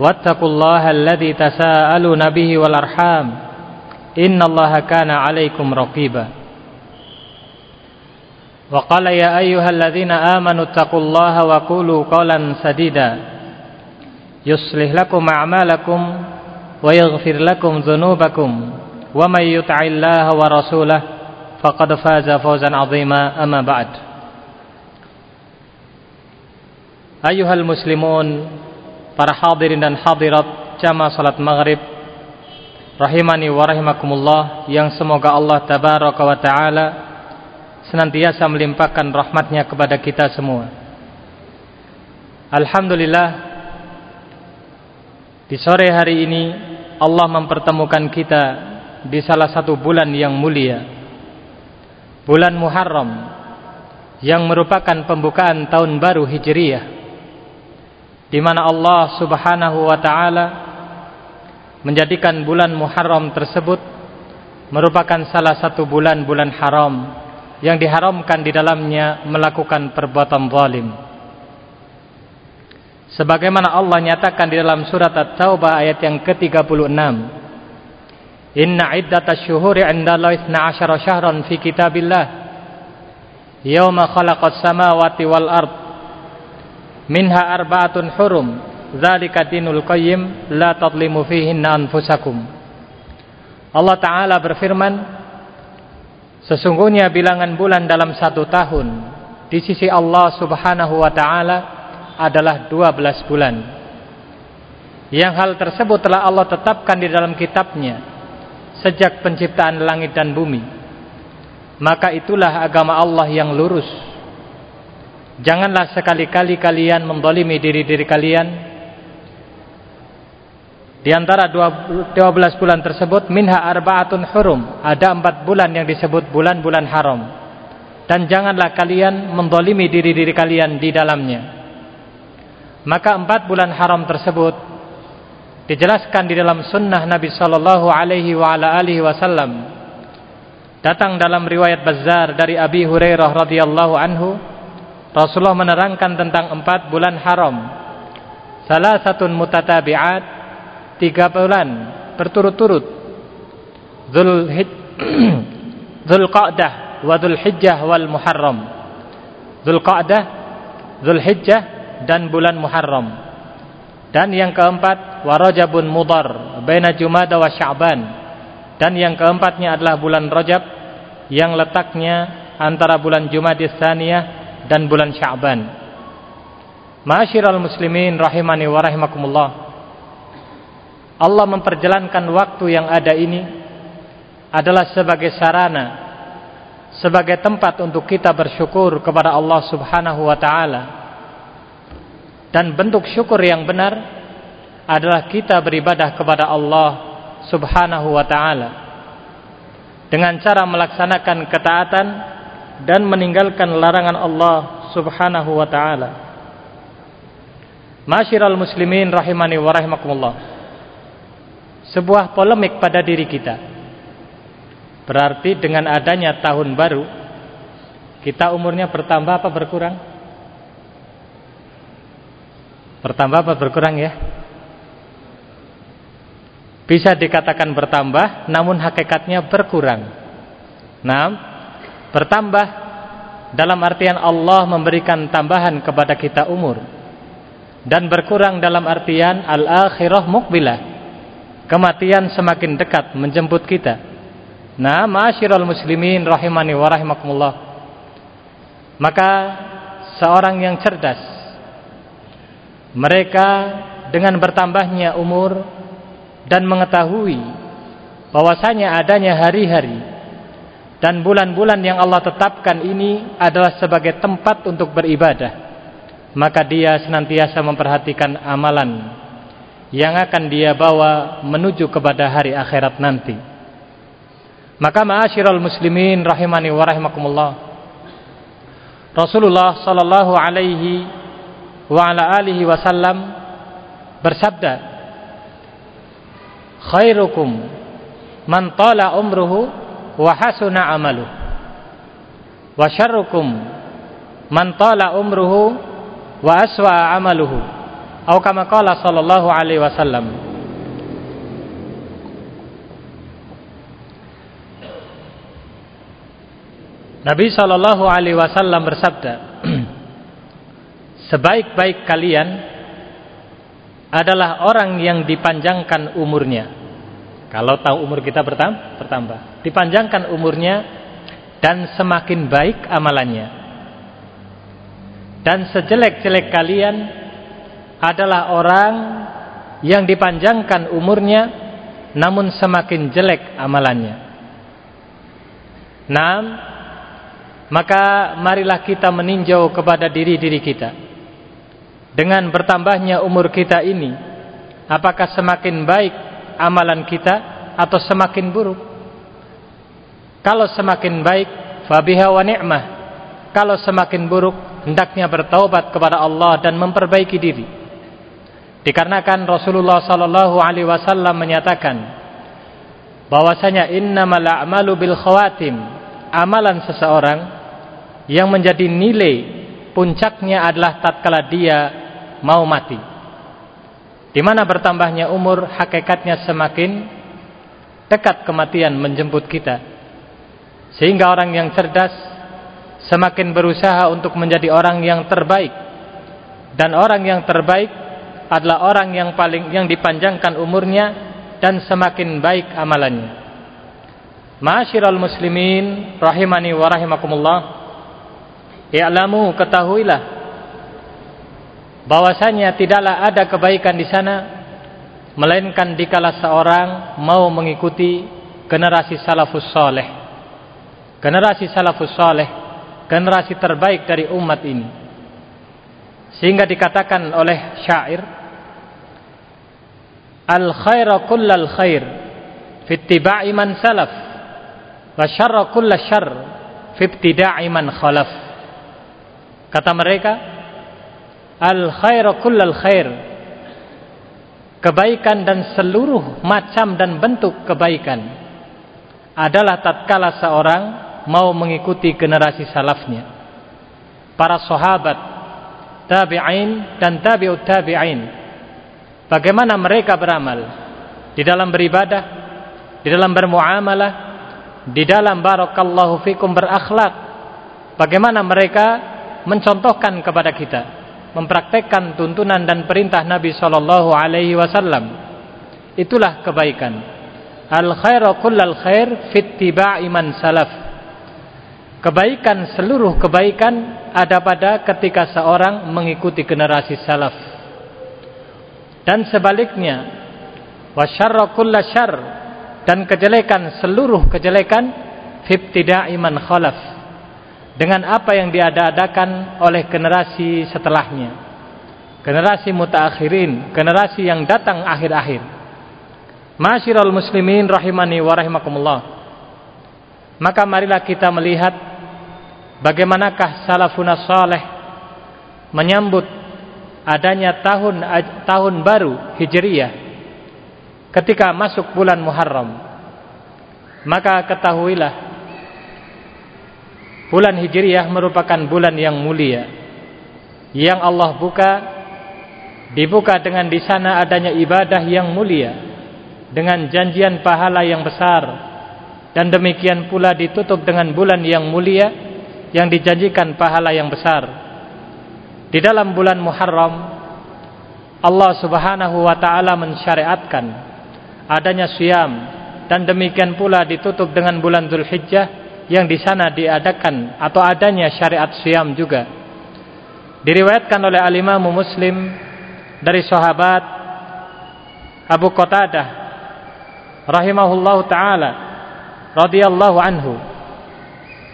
واتقوا الله الذي تساءلون به والأرحام إن الله كان عليكم رقيبا. وقال يا أيها الذين آمنوا اتقوا الله وقولوا قولا سديدا. يصلح لكم أعمالكم ويغفر لكم ذنوبكم. ومن يطع الله ورسوله فقد فاز فوزا عظيما. أما بعد. أيها المسلمون para hadirin dan hadirat jamaah salat maghrib rahimani wa rahimakumullah yang semoga Allah tabaraka wa taala senantiasa melimpahkan rahmatnya kepada kita semua. Alhamdulillah di sore hari ini Allah mempertemukan kita di salah satu bulan yang mulia. Bulan Muharram yang merupakan pembukaan tahun baru Hijriyah di mana Allah Subhanahu wa taala menjadikan bulan Muharram tersebut merupakan salah satu bulan-bulan haram yang diharamkan di dalamnya melakukan perbuatan zalim. Sebagaimana Allah nyatakan di dalam surat At-Taubah ayat yang ke-36. Inna iddatash syuhuri 'indallahi 12 syahran fi kitabillah yauma khalaqas samawati wal ardh minha arba'atun hurum dzalika dinul qayyim la tadlimu fihinna anfusakum. Allah taala berfirman sesungguhnya bilangan bulan dalam satu tahun di sisi Allah Subhanahu wa taala adalah 12 bulan. Yang hal tersebut telah Allah tetapkan di dalam kitabnya sejak penciptaan langit dan bumi. Maka itulah agama Allah yang lurus Janganlah sekali-kali kalian mendolimi diri-diri kalian. Di antara 12 bulan tersebut Minha arba'atun hurum. Ada empat bulan yang disebut bulan-bulan haram. Dan janganlah kalian mendolimi diri-diri kalian di dalamnya. Maka empat bulan haram tersebut Dijelaskan di dalam sunnah Nabi Sallallahu Alaihi Wasallam. Datang dalam riwayat Bazar dari Abi Hurairah radhiyallahu anhu Rasulullah menerangkan tentang empat bulan haram. Salah satu mutatabiat tiga bulan berturut-turut. Dhul Qa'dah wa Dhul Hijjah wal Muharram. Dhul Qa'dah, Dhul Hijjah dan bulan Muharram. Dan yang keempat warajabun mudar baina Jumada wa Sya'ban. Dan yang keempatnya adalah bulan Rajab yang letaknya antara bulan Jumadis Tsaniyah dan bulan Sya'ban. Ma'asyiral muslimin rahimani wa rahimakumullah. Allah memperjalankan waktu yang ada ini adalah sebagai sarana sebagai tempat untuk kita bersyukur kepada Allah Subhanahu wa taala. Dan bentuk syukur yang benar adalah kita beribadah kepada Allah Subhanahu wa taala dengan cara melaksanakan ketaatan dan meninggalkan larangan Allah Subhanahu wa taala. Masyiral muslimin rahimani wa rahimakumullah. Sebuah polemik pada diri kita. Berarti dengan adanya tahun baru kita umurnya bertambah apa berkurang? Bertambah apa berkurang ya? Bisa dikatakan bertambah namun hakikatnya berkurang. Nah, bertambah dalam artian Allah memberikan tambahan kepada kita umur dan berkurang dalam artian al-akhirah mukbilah kematian semakin dekat menjemput kita. Nah, ma'asyiral muslimin rahimani wa rahimakumullah. Maka seorang yang cerdas mereka dengan bertambahnya umur dan mengetahui bahwasanya adanya hari-hari dan bulan-bulan yang Allah tetapkan ini adalah sebagai tempat untuk beribadah maka dia senantiasa memperhatikan amalan yang akan dia bawa menuju kepada hari akhirat nanti. Maka ma'asyiral muslimin rahimani wa rahimakumullah. Rasulullah sallallahu alaihi wa ala alihi wasallam bersabda, "Khairukum man tala umruhu wa hasuna amaluhu, wa syarrukum man tala umruhu wa aswa amaluhu." atau kama qala sallallahu alaihi wasallam Nabi sallallahu alaihi wasallam bersabda Sebaik-baik kalian adalah orang yang dipanjangkan umurnya. Kalau tahu umur kita bertambah, dipanjangkan umurnya dan semakin baik amalannya. Dan sejelek-jelek kalian adalah orang yang dipanjangkan umurnya namun semakin jelek amalannya. Nam, maka marilah kita meninjau kepada diri-diri kita. Dengan bertambahnya umur kita ini, apakah semakin baik amalan kita atau semakin buruk? Kalau semakin baik, fabiha wa ni'mah. Kalau semakin buruk, hendaknya bertaubat kepada Allah dan memperbaiki diri. Dikarenakan Rasulullah sallallahu alaihi wasallam menyatakan bahwasanya innamal a'malu bil khawatim. Amalan seseorang yang menjadi nilai puncaknya adalah tatkala dia mau mati. Di mana bertambahnya umur hakikatnya semakin dekat kematian menjemput kita. Sehingga orang yang cerdas semakin berusaha untuk menjadi orang yang terbaik. Dan orang yang terbaik adalah orang yang paling yang dipanjangkan umurnya dan semakin baik amalannya. Ma'asyiral muslimin rahimani wa rahimakumullah. Ketahuilah bahwasanya tidaklah ada kebaikan di sana melainkan dikala seorang mau mengikuti generasi salafus saleh. Generasi salafus saleh, generasi terbaik dari umat ini. Sehingga dikatakan oleh syair al khaira kullal khair fi ittiba'i man salaf wa syarra kullal syarr fi ibtida'i man khalaf kata mereka al khaira kullal khair. Kebaikan dan seluruh macam dan bentuk kebaikan adalah tatkala seorang mau mengikuti generasi salafnya. Para sahabat tabi'in dan tabi'ut tabi'in. Bagaimana mereka beramal? Di dalam beribadah, di dalam bermuamalah, di dalam barakallahu fikum berakhlak. Bagaimana mereka mencontohkan kepada kita, mempraktekkan tuntunan dan perintah Nabi sallallahu alaihi wasallam. Itulah kebaikan. Al khairu kullal khair fit tiba'i man salaf. Kebaikan seluruh kebaikan ada pada ketika seorang mengikuti generasi salaf dan sebaliknya wasyarra kulla syarr dan kejelekan seluruh kejelekan fibtida'i man khalaf dengan apa yang diadakan oleh generasi setelahnya. Generasi mutaakhirin generasi yang datang akhir-akhir. Masyiral muslimin rahimani wa rahimakumullah. Maka marilah kita melihat bagaimanakah salafuna saleh menyambut adanya tahun tahun baru Hijriyah ketika masuk bulan Muharram. Maka ketahuilah bulan Hijriyah merupakan bulan yang mulia. Yang Allah buka dibuka dengan di sana adanya ibadah yang mulia dengan janjian pahala yang besar. Dan demikian pula ditutup dengan bulan yang mulia yang dijanjikan pahala yang besar. Di dalam bulan Muharram Allah Subhanahu wa taala mensyariatkan adanya siam dan demikian pula ditutup dengan bulan Zulhijjah yang di sana diadakan atau adanya syariat siam juga. Diriwayatkan oleh al-Imam Muslim dari sahabat Abu Qatadah rahimahullahu taala radhiyallahu anhu.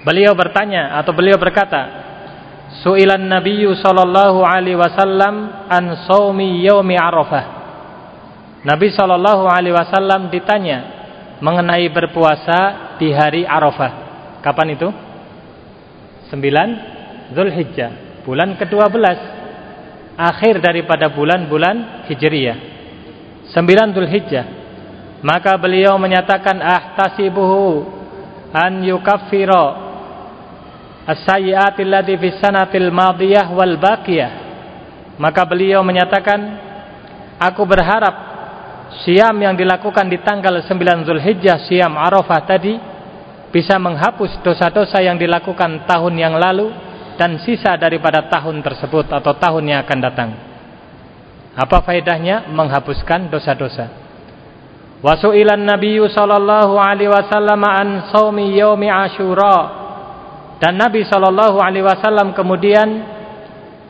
Beliau bertanya atau beliau berkata, Su'ilan Nabiyyu sallallahu alaihi wasallam an shaumi yaumi Arafah. Nabi sallallahu alaihi wasallam ditanya mengenai berpuasa di hari Arafah. Kapan itu? 9 Zulhijjah, bulan ke-12. Akhir daripada bulan-bulan Hijriyah. 9 Zulhijjah. Maka beliau menyatakan ahtasibuhu an yukaffira as-sayyi'ati allati fis sanatil madiyah wal baqiyah maka beliau menyatakan aku berharap siam yang dilakukan di tanggal 9 Zulhijjah siam Arafah tadi bisa menghapus dosa-dosa yang dilakukan tahun yang lalu dan sisa daripada tahun tersebut atau tahun yang akan datang. Apa faedahnya? Menghapuskan dosa-dosa. Wasu'ilan nabiyyu sallallahu alaihi wasallam an shaumi yaumi asyura dan Nabi Shallallahu Alaihi Wasallam kemudian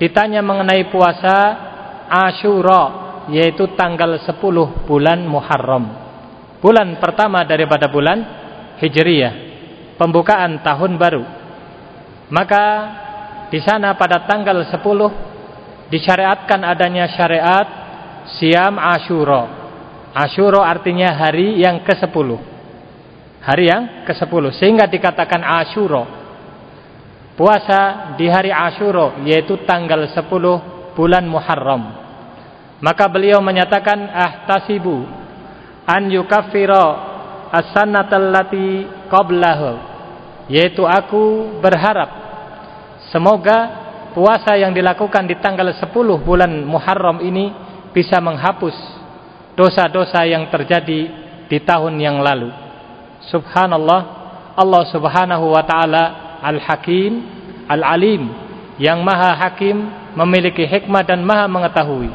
ditanya mengenai puasa Ashura, yaitu tanggal 10 bulan Muharram, bulan pertama daripada bulan Hijriyah, pembukaan tahun baru. Maka di sana pada tanggal 10 disyariatkan adanya syariat siam Ashura. Ashura artinya hari yang ke-10. Hari yang ke-10 sehingga dikatakan Ashura puasa di hari Ashura yaitu tanggal 10 bulan Muharram. Maka beliau menyatakan ahtasibu an yukaffira as-sannatal lati qablahu yaitu aku berharap semoga puasa yang dilakukan di tanggal 10 bulan Muharram ini bisa menghapus dosa-dosa yang terjadi di tahun yang lalu. Subhanallah, Allah Subhanahu wa taala Al-Hakim, Al-Alim, yang maha hakim, memiliki hikmah dan maha mengetahui.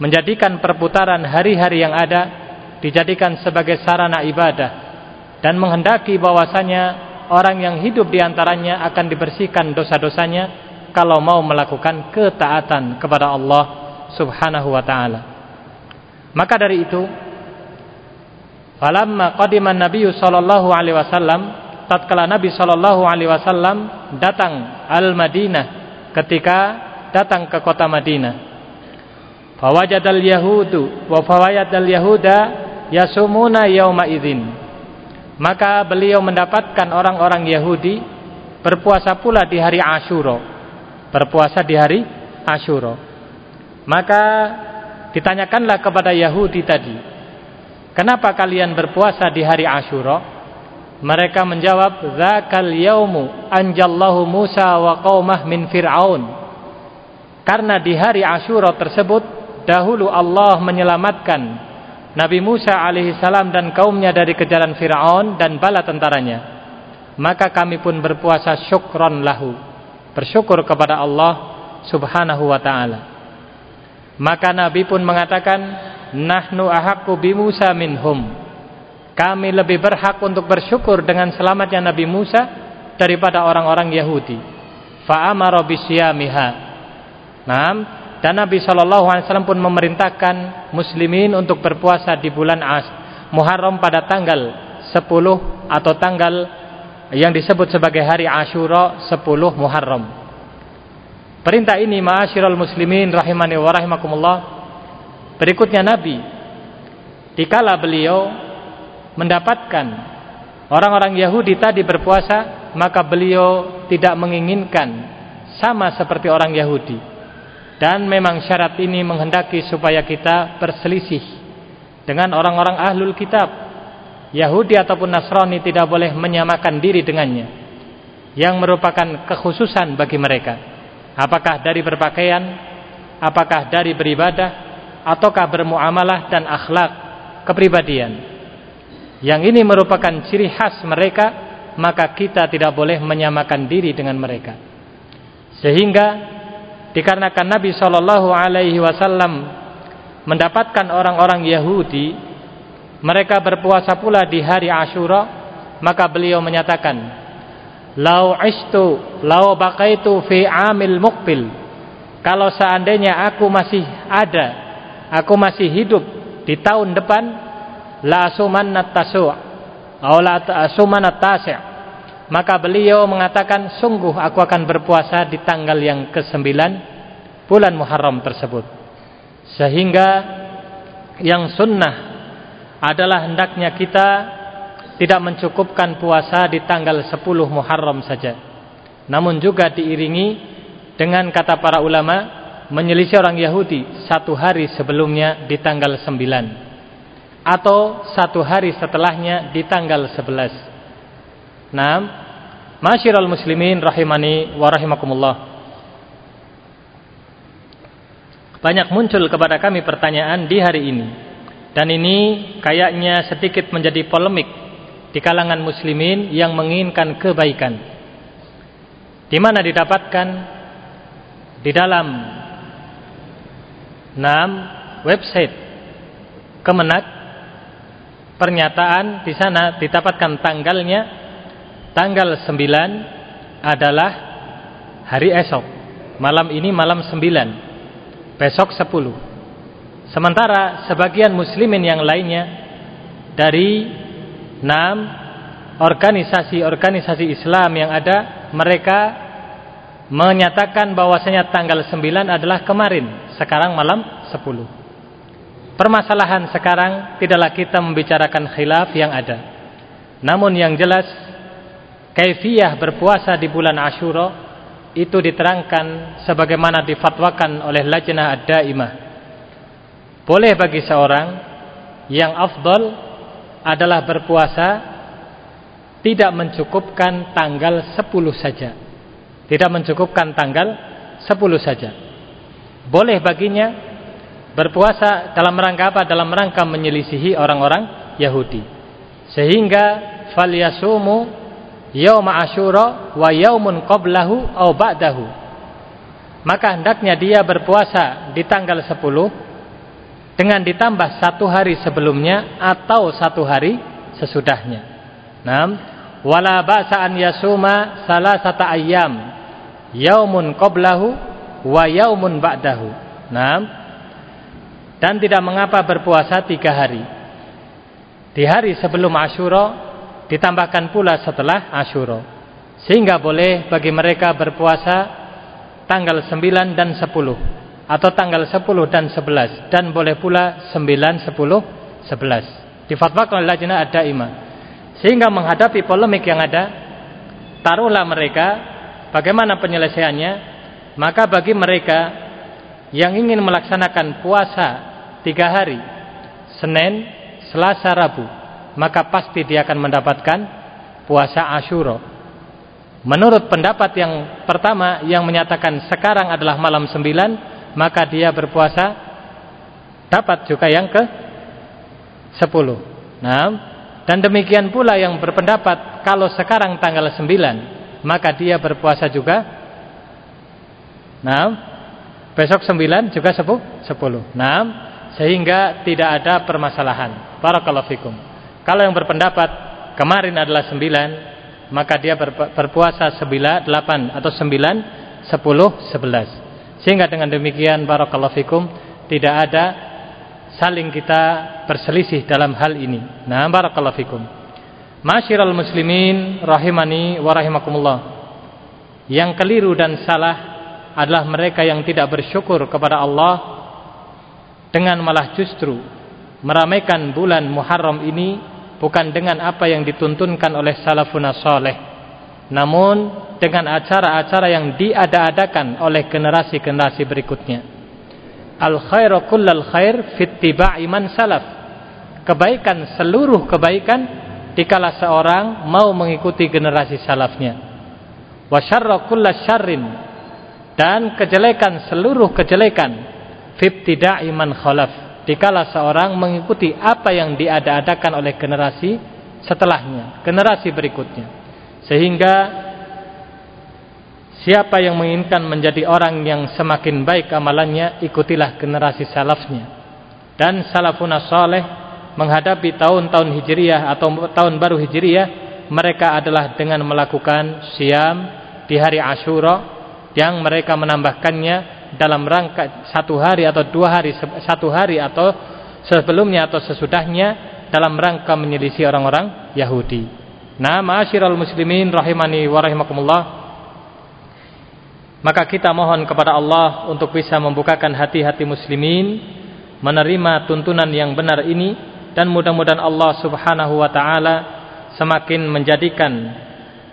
Menjadikan perputaran hari-hari yang ada dijadikan sebagai sarana ibadah dan menghendaki bahwasanya orang yang hidup di antaranya akan dibersihkan dosa-dosanya kalau mau melakukan ketaatan kepada Allah Subhanahu wa taala. Maka dari itu, falamma qadima Nabi sallallahu alaihi wasallam tatkala Nabi Shallallahu Alaihi Wasallam datang al Madinah ketika datang ke kota Madinah. Fawajadal Yahudu wa fawajadal Yahuda yasumuna yauma idzin. Maka beliau mendapatkan orang-orang Yahudi berpuasa pula di hari Ashura. Berpuasa di hari Ashura. Maka ditanyakanlah kepada Yahudi tadi, "Kenapa kalian berpuasa di hari Ashura?" Mereka menjawab, "Dzakal yaumu anjallahu Musa wa qaumah min Fir'aun." Karena di hari Asyura tersebut dahulu Allah menyelamatkan Nabi Musa alaihi salam dan kaumnya dari kejaran Firaun dan bala tentaranya. Maka kami pun berpuasa syukron lahu. Bersyukur kepada Allah Subhanahu wa taala. Maka Nabi pun mengatakan, "Nahnu ahaqqu bi Musa minhum." kami lebih berhak untuk bersyukur dengan selamatnya Nabi Musa daripada orang-orang Yahudi. Fa'amara bisyamiha. Nah, dan Nabi Shallallahu Alaihi Wasallam pun memerintahkan muslimin untuk berpuasa di bulan As Muharram pada tanggal 10 atau tanggal yang disebut sebagai hari Ashura 10 Muharram. Perintah ini ma'asyiral muslimin rahimani wa. Berikutnya Nabi dikala beliau mendapatkan orang-orang Yahudi tadi berpuasa, maka beliau tidak menginginkan sama seperti orang Yahudi. Dan memang syarat ini menghendaki supaya kita berselisih dengan orang-orang ahlul kitab. Yahudi ataupun Nasrani tidak boleh menyamakan diri dengannya. Yang merupakan kekhususan bagi mereka. Apakah dari berpakaian, apakah dari beribadah, ataukah bermuamalah dan akhlak kepribadian yang ini merupakan ciri khas mereka maka kita tidak boleh menyamakan diri dengan mereka sehingga dikarenakan Nabi Shallallahu Alaihi Wasallam mendapatkan orang-orang Yahudi mereka berpuasa pula di hari Ashura maka beliau menyatakan lau istu lau baqaitu fi amil muqbil. Kalau seandainya aku masih ada aku masih hidup di tahun depan la asumanna tasu' tasi' maka beliau mengatakan sungguh aku akan berpuasa di tanggal yang ke-9 bulan Muharram tersebut sehingga yang sunnah adalah hendaknya kita tidak mencukupkan puasa di tanggal 10 Muharram saja. Namun juga diiringi dengan kata para ulama menyelisih orang Yahudi satu hari sebelumnya di tanggal 9 atau satu hari setelahnya di tanggal 11. Nah, masyiral muslimin rahimani wa rahimakumullah. Banyak muncul kepada kami pertanyaan di hari ini dan ini kayaknya sedikit menjadi polemik di kalangan muslimin yang menginginkan kebaikan. Di mana didapatkan di dalam enam website Kemenak pernyataan di sana didapatkan tanggalnya tanggal 9 adalah hari esok. Malam ini malam 9. Besok 10. Sementara sebagian muslimin yang lainnya dari enam organisasi-organisasi Islam yang ada, mereka menyatakan bahwasanya tanggal 9 adalah kemarin, sekarang malam 10. Permasalahan sekarang tidaklah kita membicarakan khilaf yang ada. Namun yang jelas kaifiyah berpuasa di bulan Ashura itu diterangkan sebagaimana difatwakan oleh Lajnah Ad-Daimah boleh bagi seorang yang afdal adalah berpuasa tidak mencukupkan tanggal 10 saja. Tidak mencukupkan tanggal 10 saja. Boleh baginya berpuasa dalam rangka apa? Dalam rangka menyelisihi orang-orang Yahudi. Sehingga falyasumu yauma asyura wa yaumun qablahu au ba'dahu. Maka hendaknya dia berpuasa di tanggal 10 dengan ditambah satu hari sebelumnya atau satu hari sesudahnya. Nam, wala ba'sa an yasuma salasata ayyam yaumun qablahu wa yaumun ba'dahu. Nam, dan tidak mengapa berpuasa tiga hari. Di hari sebelum Ashura ditambahkan pula setelah Ashura. Sehingga boleh bagi mereka berpuasa tanggal 9 dan 10 atau tanggal 10 dan 11 dan boleh pula 9, 10, 11 difatwakan oleh Lajnah Ad-Daimah. Sehingga menghadapi polemik yang ada taruhlah mereka bagaimana penyelesaiannya. Maka bagi mereka yang ingin melaksanakan puasa tiga hari Senin, Selasa, Rabu maka pasti dia akan mendapatkan puasa Ashura menurut pendapat yang pertama yang menyatakan sekarang adalah malam 9 maka dia berpuasa dapat juga yang ke 10. Nah, dan demikian pula yang berpendapat kalau sekarang tanggal 9, maka dia berpuasa juga Nah, besok 9 juga 10. 10. Nah, sehingga tidak ada permasalahan. Barakallahu fikum. Kalau yang berpendapat kemarin adalah 9, maka dia berpuasa 9, 8 atau 9, 10, 11. Sehingga dengan demikian barakallahu fikum tidak ada saling kita berselisih dalam hal ini. Nah, barakallahu fikum. Masyiral muslimin rahimani wa rahimakumullah. Yang keliru dan salah adalah mereka yang tidak bersyukur kepada Allah dengan malah justru meramaikan bulan Muharram ini bukan dengan apa yang dituntunkan oleh salafun saleh namun dengan acara-acara yang diada-adakan oleh generasi-generasi berikutnya. Al khairu kullal khair fittiba'i man salaf. Kebaikan seluruh kebaikan dikala seorang mau mengikuti generasi salafnya. Wa syarra kullal syarrin dan kejelekan seluruh kejelekan fittida'i man khalaf. Dikala seorang mengikuti apa yang diada-adakan oleh generasi setelahnya, generasi berikutnya. Sehingga Siapa yang menginginkan menjadi orang yang semakin baik amalannya, ikutilah generasi salafnya. Dan salafuna saleh menghadapi tahun-tahun Hijriyah atau tahun baru Hijriyah mereka adalah dengan melakukan siam di hari Ashura yang mereka menambahkannya dalam rangka satu hari atau dua hari satu hari atau sebelumnya atau sesudahnya dalam rangka menyelisih orang-orang Yahudi. Nah, ma'asyiral muslimin rahimani wa. Maka kita mohon kepada Allah untuk bisa membukakan hati-hati muslimin menerima tuntunan yang benar ini dan mudah-mudahan Allah Subhanahu wa taala semakin menjadikan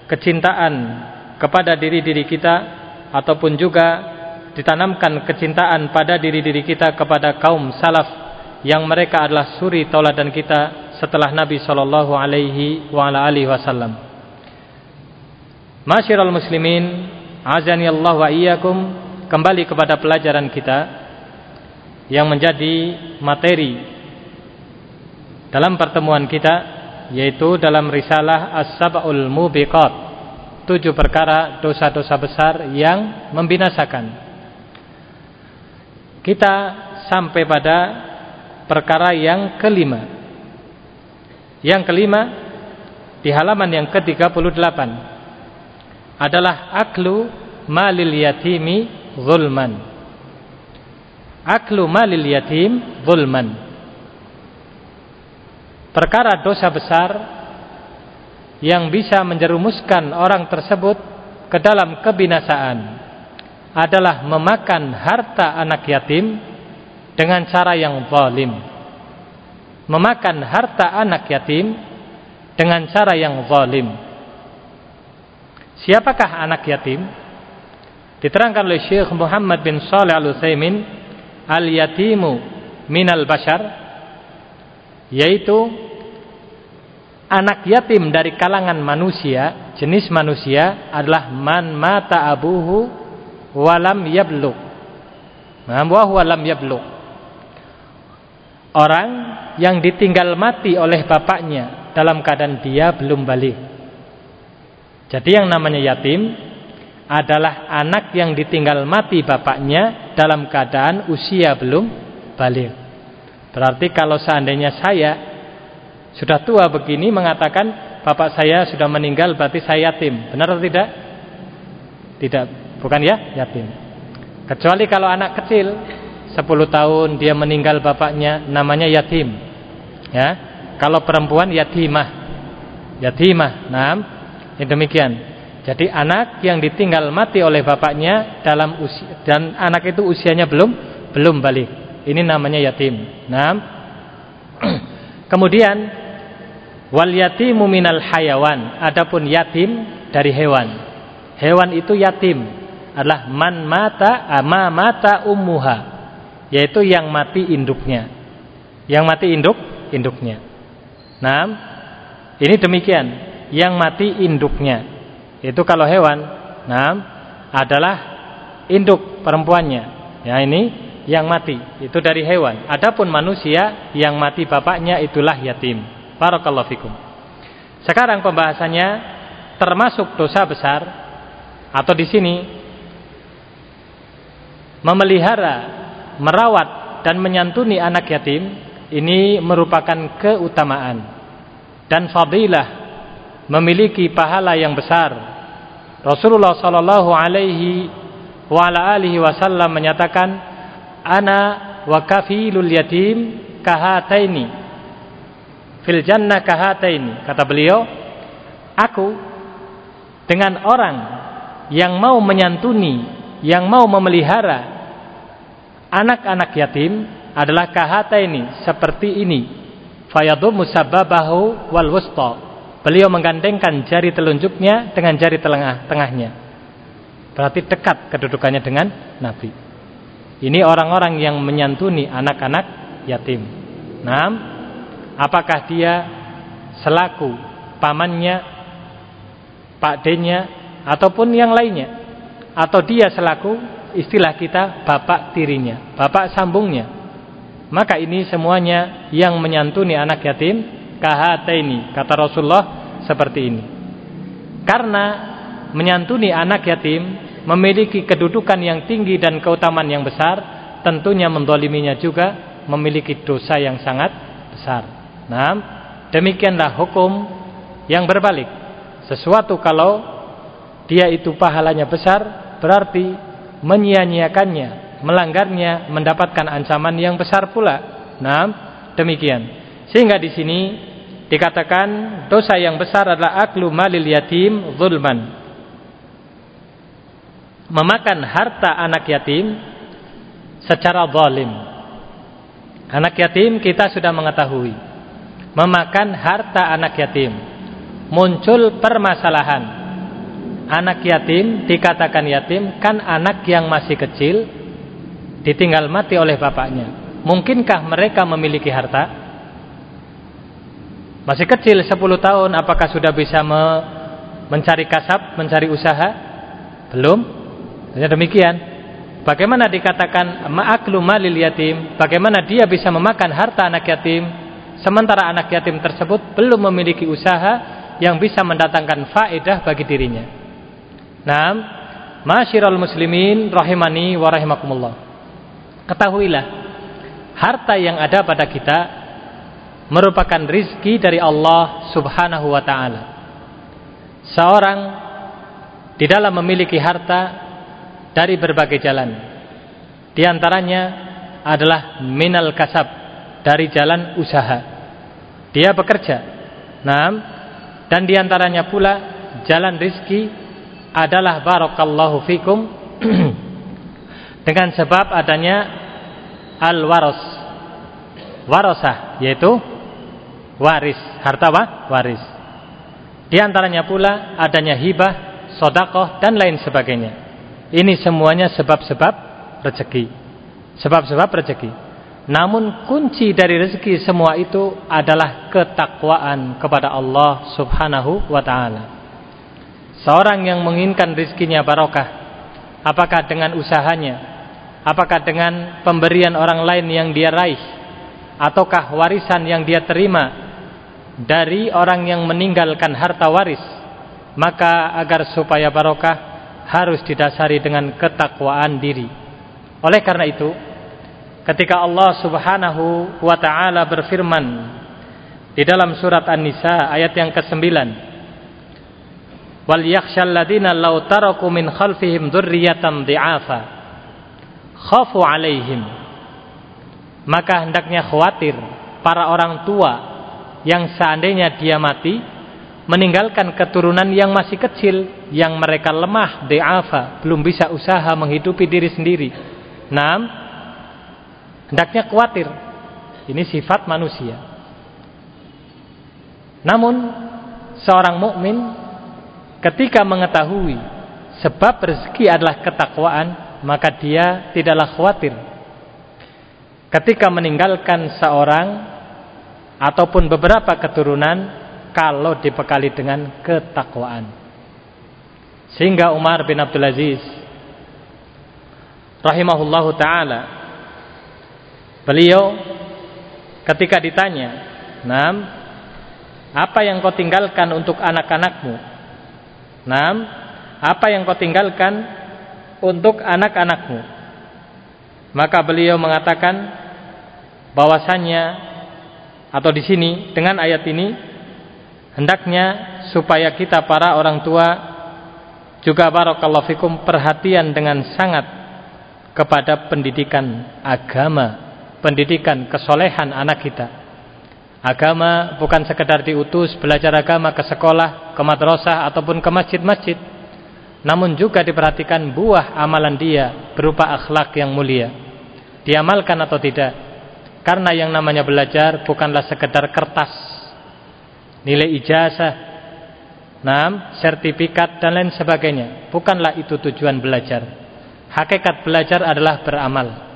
kecintaan kepada diri-diri kita ataupun juga ditanamkan kecintaan pada diri-diri kita kepada kaum salaf yang mereka adalah suri tauladan kita setelah Nabi sallallahu alaihi wa ala alihi wasallam. Masyiral muslimin, azani Allah wa iyyakum, kembali kepada pelajaran kita yang menjadi materi dalam pertemuan kita yaitu dalam risalah As-Sab'ul Mubiqat tujuh perkara dosa-dosa besar yang membinasakan kita sampai pada perkara yang kelima. Yang kelima di halaman yang ke-38 adalah aklu malil yatimi zulman. Aklu malil yatim zulman. Perkara dosa besar yang bisa menjerumuskan orang tersebut ke dalam kebinasaan adalah memakan harta anak yatim dengan cara yang zalim. Memakan harta anak yatim dengan cara yang zalim. Siapakah anak yatim? Diterangkan oleh Syekh Muhammad bin Saleh Al-Utsaimin, al-yatimu minal bashar yaitu anak yatim dari kalangan manusia, jenis manusia adalah man mata abuhu walam yablug. Wa walam yablug. Orang yang ditinggal mati oleh bapaknya dalam keadaan dia belum balik. Jadi yang namanya yatim adalah anak yang ditinggal mati bapaknya dalam keadaan usia belum balik. Berarti kalau seandainya saya sudah tua begini mengatakan bapak saya sudah meninggal berarti saya yatim. Benar atau tidak? Tidak, bukan ya yatim. Kecuali kalau anak kecil 10 tahun dia meninggal bapaknya namanya yatim. Ya. Kalau perempuan yatimah. Yatimah. Nah, yang demikian. Jadi anak yang ditinggal mati oleh bapaknya dalam usia dan anak itu usianya belum belum balik. Ini namanya yatim. Nah, kemudian Wal yatimu minal hayawan. Adapun yatim dari hewan. Hewan itu yatim adalah man mata ama mata ummuha, yaitu yang mati induknya. Yang mati induk induknya. Nah, ini demikian, yang mati induknya. Itu kalau hewan, nah adalah induk perempuannya. Ya ini yang mati, itu dari hewan. Adapun manusia yang mati bapaknya itulah yatim. Barakallahu fikum. Sekarang pembahasannya termasuk dosa besar atau di sini memelihara, merawat dan menyantuni anak yatim ini merupakan keutamaan dan fadilah memiliki pahala yang besar. Rasulullah sallallahu alaihi wa ala alihi wasallam menyatakan ana wa kafilul yatim kahataini fil jannah kahataini kata beliau aku dengan orang yang mau menyantuni yang mau memelihara anak-anak yatim adalah kahataini seperti ini. Fayadu musababahu wal wusta. Beliau menggandengkan jari telunjuknya dengan jari tengah tengahnya. Berarti dekat kedudukannya dengan Nabi. Ini orang-orang yang menyantuni anak-anak yatim. Nah apakah dia selaku pamannya, pak pakdenya ataupun yang lainnya atau dia selaku istilah kita bapak tirinya, bapak sambungnya. Maka ini semuanya yang menyantuni anak yatim kahataini kata Rasulullah seperti ini. Karena menyantuni anak yatim memiliki kedudukan yang tinggi dan keutamaan yang besar, tentunya mendoliminya juga memiliki dosa yang sangat besar. Nah, demikianlah hukum yang berbalik. Sesuatu kalau dia itu pahalanya besar, berarti menyia-nyiakannya, melanggarnya mendapatkan ancaman yang besar pula. Nah, demikian. Sehingga di sini dikatakan dosa yang besar adalah aklu malil yatim zulman. Memakan harta anak yatim secara zalim. Anak yatim kita sudah mengetahui memakan harta anak yatim. Muncul permasalahan. Anak yatim dikatakan yatim kan anak yang masih kecil ditinggal mati oleh bapaknya. Mungkinkah mereka memiliki harta? Masih kecil 10 tahun apakah sudah bisa me mencari kasab, mencari usaha? Belum. Hanya demikian. Bagaimana dikatakan ma'aklu malil yatim? Bagaimana dia bisa memakan harta anak yatim? Sementara anak yatim tersebut belum memiliki usaha yang bisa mendatangkan faedah bagi dirinya. Nah, masyiral muslimin rahimani wa rahimakumullah. Ketahuilah, harta yang ada pada kita merupakan rizki dari Allah subhanahu wa ta'ala. Seorang di dalam memiliki harta dari berbagai jalan. Di antaranya adalah minal kasab dari jalan usaha. Dia bekerja. Nah, dan di antaranya pula jalan rizki adalah barakallahu fikum dengan sebab adanya al-waros. Warosah yaitu waris, harta apa? Waris. Di antaranya pula adanya hibah, sodakoh dan lain sebagainya. Ini semuanya sebab-sebab rezeki. Sebab-sebab rezeki. Namun kunci dari rezeki semua itu adalah ketakwaan kepada Allah subhanahu wa ta'ala. Seorang yang menginginkan rezekinya barokah. Apakah dengan usahanya? Apakah dengan pemberian orang lain yang dia raih? Ataukah warisan yang dia terima dari orang yang meninggalkan harta waris? Maka agar supaya barokah harus didasari dengan ketakwaan diri. Oleh karena itu, ketika Allah Subhanahu wa taala berfirman di dalam surat An-Nisa ayat yang ke-9 Wal yakhshal ladina law taraku min khalfihim dzurriyyatan dhi'afa khafu 'alaihim maka hendaknya khawatir para orang tua yang seandainya dia mati meninggalkan keturunan yang masih kecil yang mereka lemah dhi'afa belum bisa usaha menghidupi diri sendiri. Naam Hendaknya khawatir. Ini sifat manusia. Namun seorang mukmin ketika mengetahui sebab rezeki adalah ketakwaan, maka dia tidaklah khawatir. Ketika meninggalkan seorang ataupun beberapa keturunan kalau dibekali dengan ketakwaan. Sehingga Umar bin Abdul Aziz rahimahullahu taala Beliau ketika ditanya, "Nam, apa yang kau tinggalkan untuk anak-anakmu?" "Nam, apa yang kau tinggalkan untuk anak-anakmu?" Maka beliau mengatakan bahwasannya atau di sini dengan ayat ini hendaknya supaya kita para orang tua juga barakallahu fikum perhatian dengan sangat kepada pendidikan agama pendidikan kesolehan anak kita. Agama bukan sekedar diutus belajar agama ke sekolah, ke madrasah ataupun ke masjid-masjid. Namun juga diperhatikan buah amalan dia berupa akhlak yang mulia. Diamalkan atau tidak. Karena yang namanya belajar bukanlah sekedar kertas. Nilai ijazah, nam, sertifikat dan lain sebagainya. Bukanlah itu tujuan belajar. Hakikat belajar adalah beramal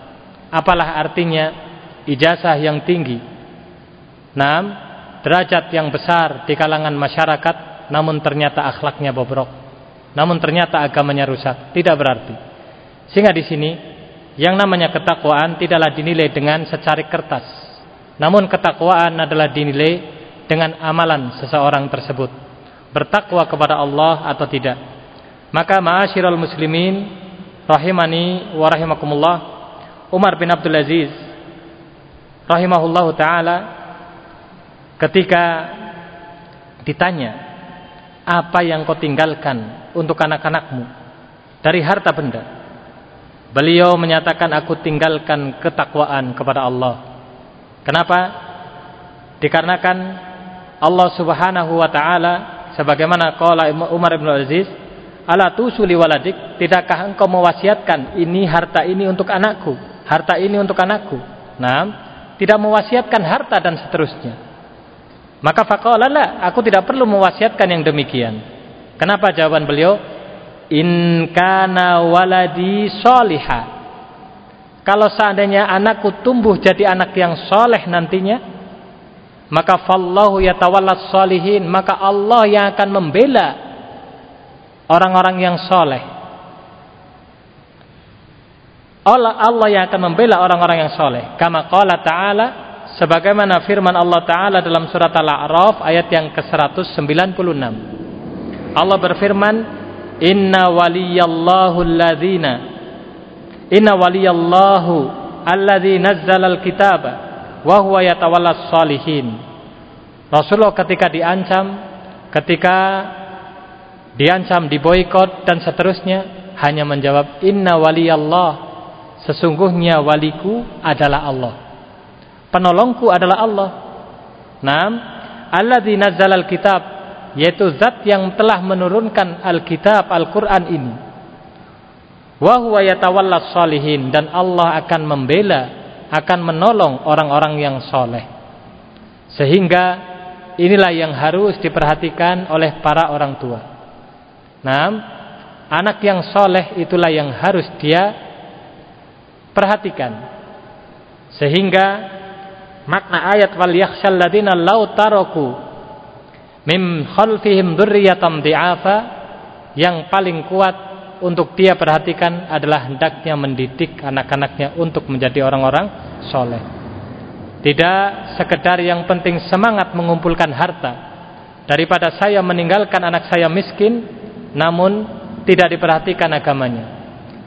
apalah artinya ijazah yang tinggi. Nam, derajat yang besar di kalangan masyarakat namun ternyata akhlaknya bobrok. Namun ternyata agamanya rusak, tidak berarti. Sehingga di sini yang namanya ketakwaan tidaklah dinilai dengan secari kertas. Namun ketakwaan adalah dinilai dengan amalan seseorang tersebut. Bertakwa kepada Allah atau tidak. Maka ma'asyiral muslimin rahimani wa rahimakumullah Umar bin Abdul Aziz rahimahullahu taala ketika ditanya apa yang kau tinggalkan untuk anak-anakmu? Dari harta benda. Beliau menyatakan aku tinggalkan ketakwaan kepada Allah. Kenapa? Dikarenakan Allah Subhanahu wa taala sebagaimana qala Umar bin Aziz ala tusuli waladik tidakkah engkau mewasiatkan ini harta ini untuk anakku? Harta ini untuk anakku? Nah tidak mewasiatkan harta dan seterusnya maka faqala la aku tidak perlu mewasiatkan yang demikian kenapa jawaban beliau in kana waladi soliha kalau seandainya anakku tumbuh jadi anak yang soleh nantinya maka fallahu yatawallas solihin maka Allah yang akan membela orang-orang yang soleh. Allah, Allah yang akan membela orang-orang yang soleh. Kama qala ta'ala, sebagaimana firman Allah Ta'ala dalam surat Al-A'raf ayat yang ke-196. Allah berfirman, Inna waliyallahu alladhina Inna waliyallahu alladhi nazzala al-kitaba wa huwa yatawallas salihin. Rasulullah ketika diancam, ketika diancam, diboikot dan seterusnya, hanya menjawab inna waliyallah, sesungguhnya waliku adalah Allah. Penolongku adalah Allah. Naam, alladzi nazzalal kitab, yaitu zat yang telah menurunkan Alkitab Al-Qur'an ini. Wa huwa salihin dan Allah akan membela, akan menolong orang-orang yang soleh. Sehingga inilah yang harus diperhatikan oleh para orang tua. Nah, anak yang soleh itulah yang harus dia perhatikan. Sehingga makna ayat wal yakhshal ladina law taraku mim khalfihim dzurriyyatan di'afa yang paling kuat untuk dia perhatikan adalah hendaknya mendidik anak-anaknya untuk menjadi orang-orang soleh. Tidak sekedar yang penting semangat mengumpulkan harta daripada saya meninggalkan anak saya miskin namun tidak diperhatikan agamanya.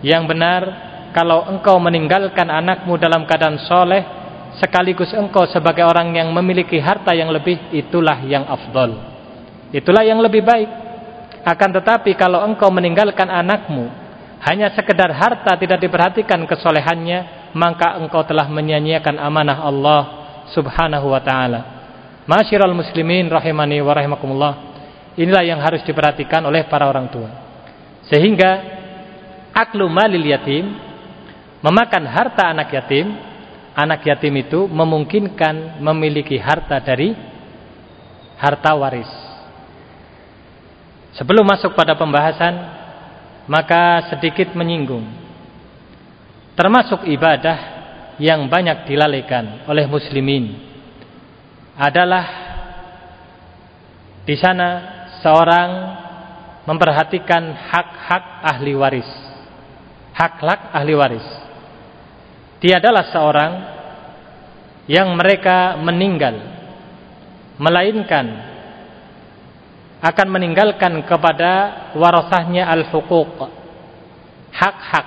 Yang benar, kalau engkau meninggalkan anakmu dalam keadaan soleh, sekaligus engkau sebagai orang yang memiliki harta yang lebih, itulah yang afdol. Itulah yang lebih baik. Akan tetapi kalau engkau meninggalkan anakmu, hanya sekedar harta tidak diperhatikan kesolehannya, maka engkau telah menyia-nyiakan amanah Allah subhanahu wa ta'ala. Masyiral muslimin rahimani wa rahimakumullah. Inilah yang harus diperhatikan oleh para orang tua. Sehingga aklu malil yatim memakan harta anak yatim, anak yatim itu memungkinkan memiliki harta dari harta waris. Sebelum masuk pada pembahasan, maka sedikit menyinggung termasuk ibadah yang banyak dilalaikan oleh muslimin adalah di sana seorang memperhatikan hak-hak ahli waris. Hak-hak ahli waris. Dia adalah seorang yang mereka meninggal melainkan akan meninggalkan kepada warasahnya al-huquq hak-hak.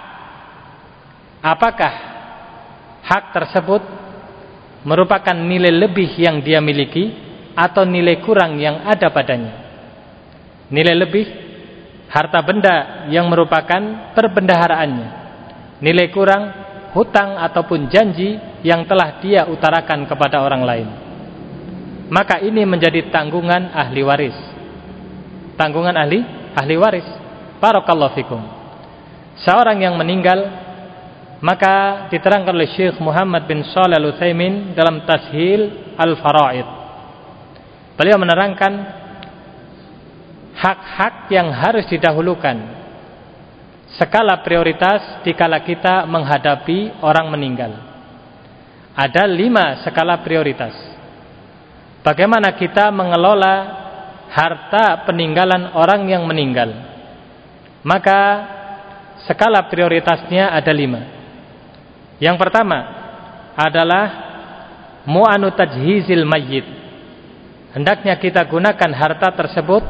Apakah hak tersebut merupakan nilai lebih yang dia miliki atau nilai kurang yang ada padanya? Nilai lebih harta benda yang merupakan perbendaharaannya. Nilai kurang hutang ataupun janji yang telah dia utarakan kepada orang lain. Maka ini menjadi tanggungan ahli waris. Tanggungan ahli ahli waris. Barakallahu fikum. Seorang yang meninggal maka diterangkan oleh Syekh Muhammad bin Shalih Al-Utsaimin dalam Tashil Al-Faraid. Beliau menerangkan hak-hak yang harus didahulukan skala prioritas dikala kita menghadapi orang meninggal. Ada lima skala prioritas. Bagaimana kita mengelola harta peninggalan orang yang meninggal? Maka skala prioritasnya ada lima. Yang pertama adalah mu'anu tajhizil mayyit. Hendaknya kita gunakan harta tersebut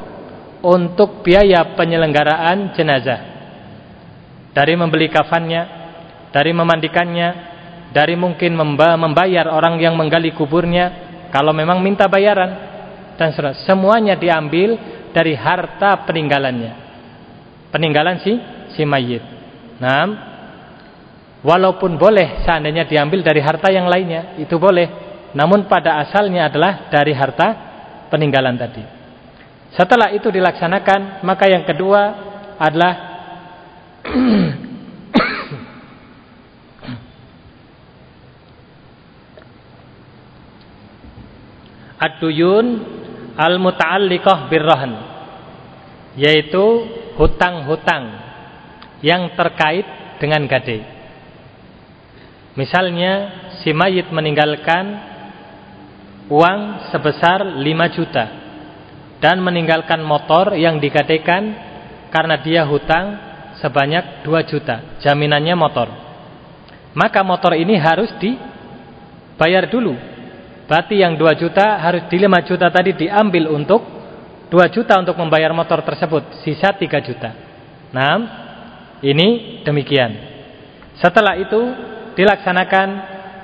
untuk biaya penyelenggaraan jenazah dari membeli kafannya dari memandikannya dari mungkin membayar orang yang menggali kuburnya kalau memang minta bayaran dan semuanya diambil dari harta peninggalannya. Peninggalan si si mayit. Nah, walaupun boleh seandainya diambil dari harta yang lainnya, itu boleh. Namun pada asalnya adalah dari harta peninggalan tadi. Setelah itu dilaksanakan, maka yang kedua adalah ad-duyun al-muta'alliqah birrahan yaitu hutang-hutang yang terkait dengan gade. Misalnya si mayit meninggalkan uang sebesar 5 juta dan meninggalkan motor yang digadekan karena dia hutang sebanyak 2 juta. Jaminannya motor. Maka motor ini harus dibayar dulu Berarti yang 2 juta harus di 5 juta tadi diambil untuk 2 juta untuk membayar motor tersebut. Sisa 3 juta. Nah, ini demikian. Setelah itu dilaksanakan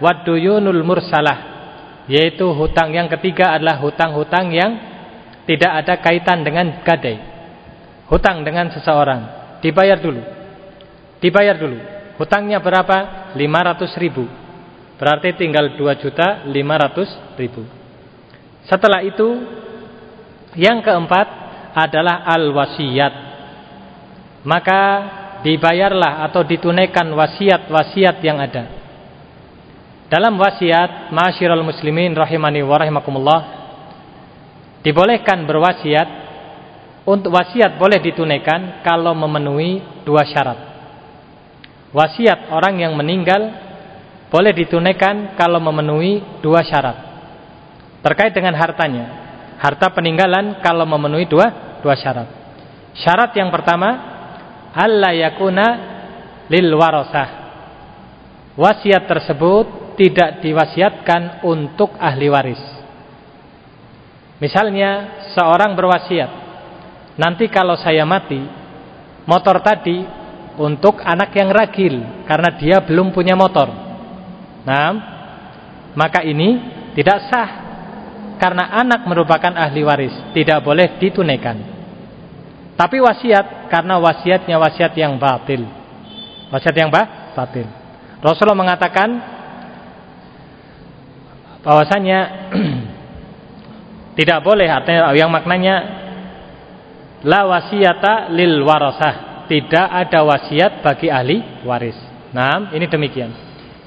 waduyunul mursalah. Yaitu hutang yang ketiga adalah hutang-hutang yang tidak ada kaitan dengan gadai. Hutang dengan seseorang. Dibayar dulu. Dibayar dulu. Hutangnya berapa? 500 ribu Berarti tinggal 2 juta 500 ribu. Setelah itu yang keempat adalah al-wasiyat. Maka dibayarlah atau ditunaikan wasiat-wasiat yang ada. Dalam wasiat, masyiral muslimin rahimani wa rahimakumullah, dibolehkan berwasiat untuk wasiat boleh ditunaikan kalau memenuhi dua syarat. Wasiat orang yang meninggal boleh ditunaikan kalau memenuhi dua syarat. Terkait dengan hartanya. Harta peninggalan kalau memenuhi dua dua syarat. Syarat yang pertama, alla yakuna lil warasah. Wasiat tersebut tidak diwasiatkan untuk ahli waris. Misalnya seorang berwasiat, nanti kalau saya mati, motor tadi untuk anak yang ragil karena dia belum punya motor. Nah, maka ini tidak sah karena anak merupakan ahli waris, tidak boleh ditunaikan. Tapi wasiat karena wasiatnya wasiat yang batil. Wasiat yang bah, batil. Rasulullah mengatakan bahwasanya tidak boleh artinya yang maknanya la wasiata lil warasah, tidak ada wasiat bagi ahli waris. Nah, ini demikian.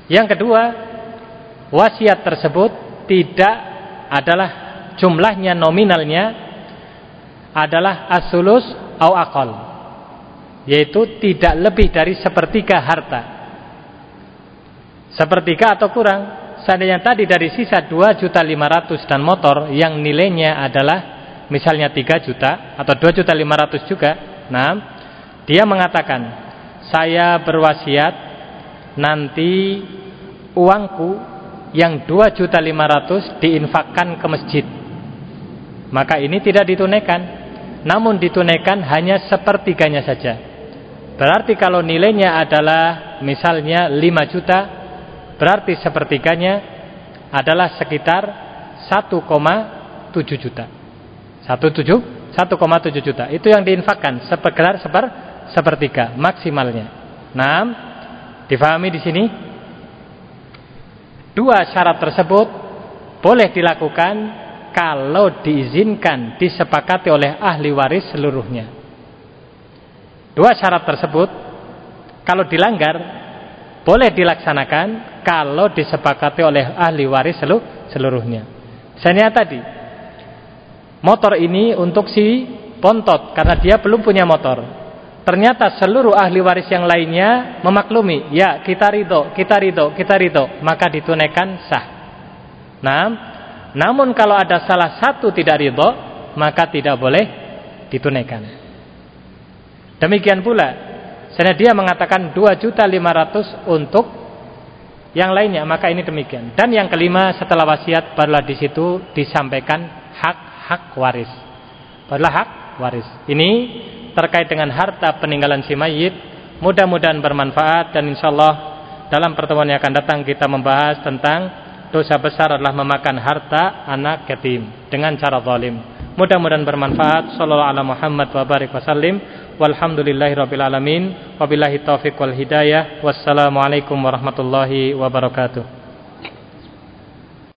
Yang kedua, wasiat tersebut tidak adalah jumlahnya nominalnya adalah asulus au akal. Yaitu tidak lebih dari sepertiga harta. Sepertiga atau kurang. Seandainya tadi dari sisa 2 juta 500 dan motor yang nilainya adalah misalnya 3 juta atau 2 juta 500 juga. Nah, dia mengatakan, saya berwasiat nanti uangku yang 2 juta 500 diinfakkan ke masjid. Maka ini tidak ditunaikan, namun ditunaikan hanya sepertiganya saja. Berarti kalau nilainya adalah misalnya 5 juta, berarti sepertiganya adalah sekitar 1,7 juta. 1,7 1,7 juta. Itu yang diinfakkan sepegelar seper sepertiga maksimalnya. Nah, difahami di sini? Dua syarat tersebut boleh dilakukan kalau diizinkan, disepakati oleh ahli waris seluruhnya. Dua syarat tersebut kalau dilanggar boleh dilaksanakan kalau disepakati oleh ahli waris seluruhnya. Misalnya tadi, motor ini untuk si pontot karena dia belum punya motor. Ternyata seluruh ahli waris yang lainnya memaklumi, ya kita ridho, kita ridho, kita ridho, maka ditunaikan sah. Nah, namun kalau ada salah satu tidak ridho, maka tidak boleh ditunaikan. Demikian pula, karena dia mengatakan 2 juta 500 untuk yang lainnya, maka ini demikian. Dan yang kelima setelah wasiat barulah di situ disampaikan hak-hak waris. Barulah hak waris. Ini terkait dengan harta peninggalan si mayit mudah-mudahan bermanfaat dan insyaallah dalam pertemuan yang akan datang kita membahas tentang dosa besar adalah memakan harta anak yatim dengan cara zalim. Mudah-mudahan bermanfaat. Sallallahu ala Muhammad wa barik wasallim. Walhamdulillahirabbil alamin. Wabillahi taufik wal hidayah. Wassalamualaikum warahmatullahi wabarakatuh.